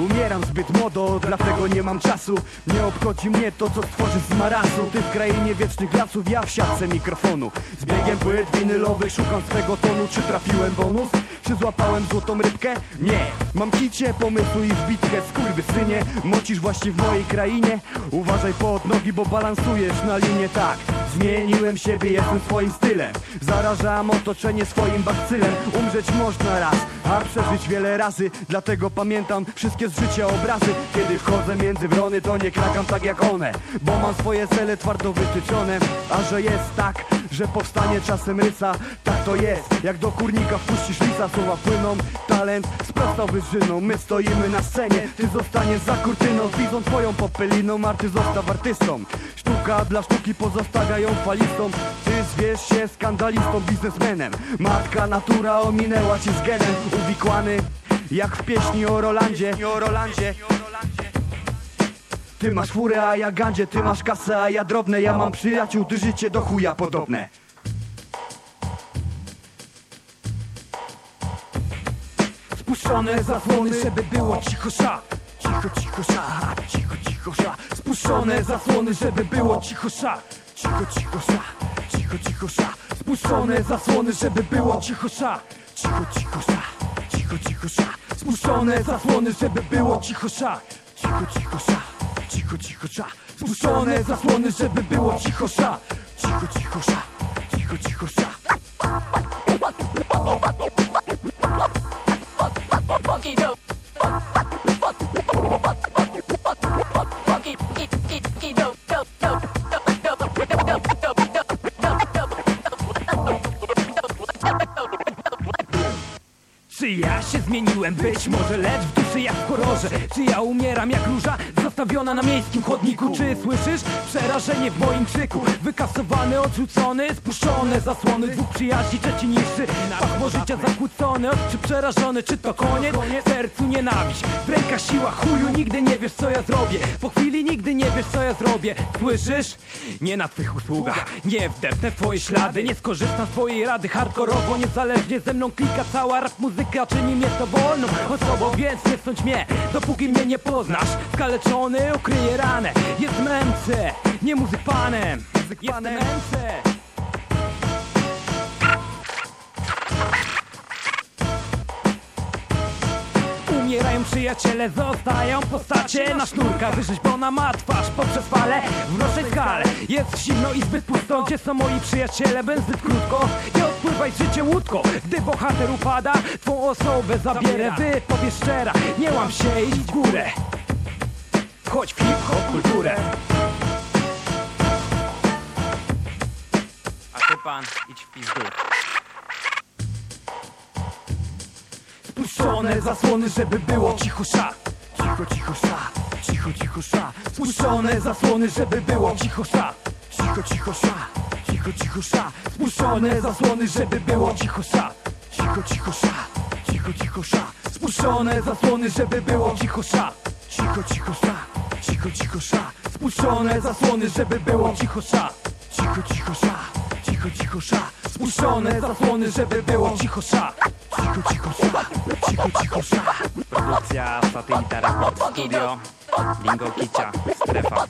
Umieram zbyt młodo, dlatego nie mam czasu. Nie obchodzi mnie to, co stworzy z marasu Ty w krainie wiecznych lasów, ja w siatce mikrofonu. Z biegiem płyt winylowych szukam swego tonu. Czy trafiłem bonus? Czy złapałem złotą rybkę? Nie, mam kicie, pomysły i wbitkę Skurwysynie, mocisz właśnie w mojej krainie. Uważaj pod nogi, bo balansujesz na linie. Tak Zmieniłem siebie, jestem swoim stylem. Zarażam otoczenie swoim bakcylem. Umrzeć można raz, a przeżyć wiele razy. Dlatego pamiętam wszystkie z życia obrazy. Kiedy wchodzę między wrony, to nie krakam tak jak one Bo mam swoje cele twardo wytyczone. A że jest tak, że powstanie czasem rysa. Tak to jest, jak do kurnika wpuścisz lisa. Słowa płyną, talent sprostał wyżyną My stoimy na scenie, ty zostaniesz za kurtyną. Widzą twoją popyliną, a ty zostaw artystą. Sztuka dla sztuki pozostawia ją falistą Ty zwierz się skandalistą, biznesmenem. Matka natura ominęła cię z genem. Uwikłany jak w pieśni o Rolandzie. O Rolandzie ty masz furę, a ja gandzie, ty masz kasę, a ja drobne. Ja mam przyjaciół, ty życie do chuja podobne. Spuszczone zasłony, żeby było cicho sza. Cicho, cicho sza, cicho, cicho sza. Spuszczone zasłony, żeby było cicho sza. Cicho, cicho sza, cicho, cicho sza. Spuszczone zasłony, żeby było cicho sza. Cicho, cicho sza, cicho, cicho sza. Spuszczone zasłony, żeby było cicho sza. Cicho, cicho sza, Cicho, cicho, sza. Spuszczone zasłony, żeby było cicho, sza. Cicho, cicho, sza. Cicho, cicho, sza. Czy ja się zmieniłem? Być może, lecz w duszy jak w horrorze. Czy ja umieram jak róża? Zostawiona na miejskim chodniku? Czy słyszysz przerażenie w moim krzyku? Wykasowany, odrzucony, spuszczone zasłony Dwóch przyjaźni, trzeci niższy. Pachło życia zakłócone, oczy przerażone. Czy to koniec? W sercu nienawiść. W rękach siła chuju, nigdy nie wiesz co ja zrobię. Po chwili nigdy nie wiesz co ja zrobię. Słyszysz? Nie na twych usługach. Nie wdepnę w twoje ślady. Nie skorzystam z twojej rady hardkorowo. Niezależnie ze mną klika cała rap muzyka. Czyni mnie to wolną osobą Więc nie sądź mnie, dopóki mnie nie poznasz Skaleczony ukryje ranę. Jest męce, nie muzyk panem. Jest męce. Umierają przyjaciele, zostają postacie na sznurkach Wyrzeźbiona ma twarz poprzez fale. W mrocznej skale Jest zimno i zbyt pusto, gdzie są moi przyjaciele? Będę zbyt krótko, nie odpływaj z łódką Gdy bohater upada, twą osobę zabierę. Wypowiedz szczera, nie łam się, idź w górę Chodź w hip-hop kulturę A ty pan, idź w pizdu. Spuszczone zasłony, żeby było cicho sza Cicho, cicho sza, cicho, cicho sza Spuszczone zasłony, żeby było cicho sza Cicho, cicho sza, cicho, cicho sza Spuszczone zasłony, żeby było cicho sza Cicho, cicho sza, cicho, cicho sza Spuszczone zasłony, żeby było cicho sza Cicho, cicho sza, cicho, cicho sza. Spuszczone zasłony, żeby było cicho sza. Cicho, cicho sza, cicho, cicho sza. Spuszczone zasłony, żeby było cicho sza. Cicho, cicho sza, cicho, cicho sza. Produkcja Satellita Record Studio. Bingo Kicia, strefa.